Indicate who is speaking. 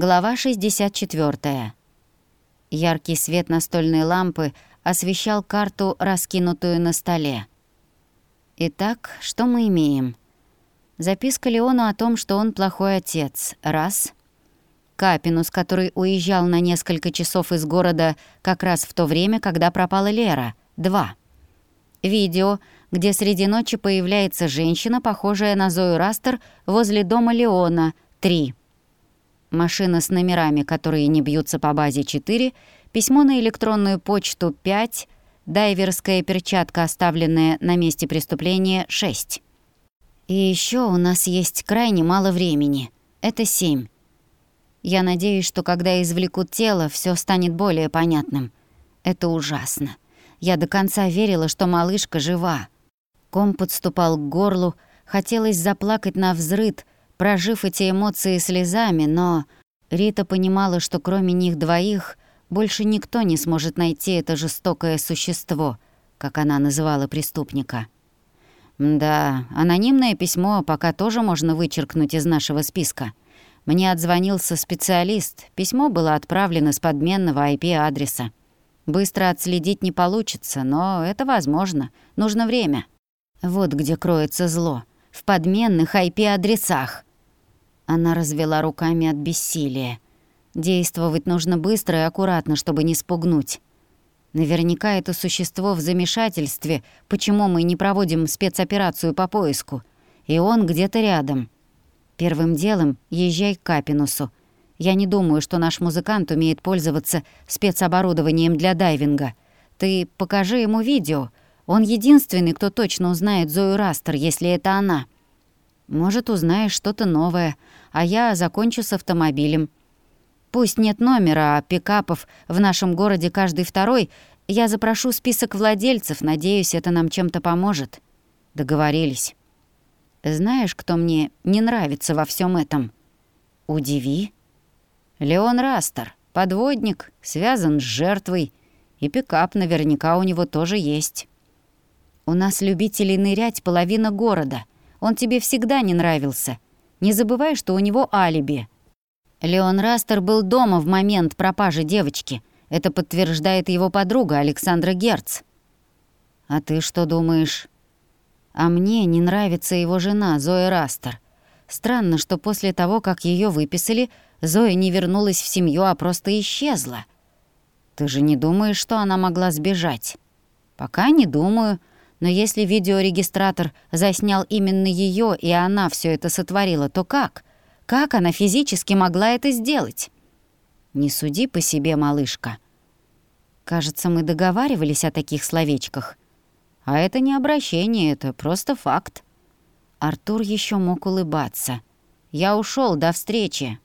Speaker 1: Глава 64. Яркий свет настольной лампы освещал карту, раскинутую на столе. Итак, что мы имеем? Записка Леону о том, что он плохой отец. Раз. Капинус, который уезжал на несколько часов из города как раз в то время, когда пропала Лера. Два. Видео, где среди ночи появляется женщина, похожая на Зою Растер, возле дома Леона. Три. Машина с номерами, которые не бьются по базе 4, письмо на электронную почту 5, дайверская перчатка, оставленная на месте преступления 6. И еще у нас есть крайне мало времени. Это 7. Я надеюсь, что когда извлекут тело, все станет более понятным. Это ужасно. Я до конца верила, что малышка жива. Ком подступал к горлу, хотелось заплакать на взрыд, прожив эти эмоции слезами, но Рита понимала, что кроме них двоих больше никто не сможет найти это жестокое существо, как она называла преступника. Да, анонимное письмо пока тоже можно вычеркнуть из нашего списка. Мне отзвонился специалист, письмо было отправлено с подменного IP-адреса. Быстро отследить не получится, но это возможно. Нужно время. Вот где кроется зло. В подменных IP-адресах. Она развела руками от бессилия. Действовать нужно быстро и аккуратно, чтобы не спугнуть. Наверняка это существо в замешательстве, почему мы не проводим спецоперацию по поиску. И он где-то рядом. Первым делом езжай к Капинусу. Я не думаю, что наш музыкант умеет пользоваться спецоборудованием для дайвинга. Ты покажи ему видео. Он единственный, кто точно узнает Зою Растер, если это она. Может, узнаешь что-то новое, а я закончу с автомобилем. Пусть нет номера, а пикапов в нашем городе каждый второй, я запрошу список владельцев, надеюсь, это нам чем-то поможет. Договорились. Знаешь, кто мне не нравится во всем этом? Удиви. Леон Растер, подводник, связан с жертвой, и пикап наверняка у него тоже есть. У нас любителей нырять половина города. Он тебе всегда не нравился. Не забывай, что у него алиби. Леон Растер был дома в момент пропажи девочки. Это подтверждает его подруга Александра Герц. А ты что думаешь? А мне не нравится его жена, Зоя Растер. Странно, что после того, как ее выписали, Зоя не вернулась в семью, а просто исчезла. Ты же не думаешь, что она могла сбежать? Пока не думаю. Но если видеорегистратор заснял именно ее, и она все это сотворила, то как? Как она физически могла это сделать? Не суди по себе, малышка. Кажется, мы договаривались о таких словечках. А это не обращение, это просто факт. Артур еще мог улыбаться. «Я ушел до встречи.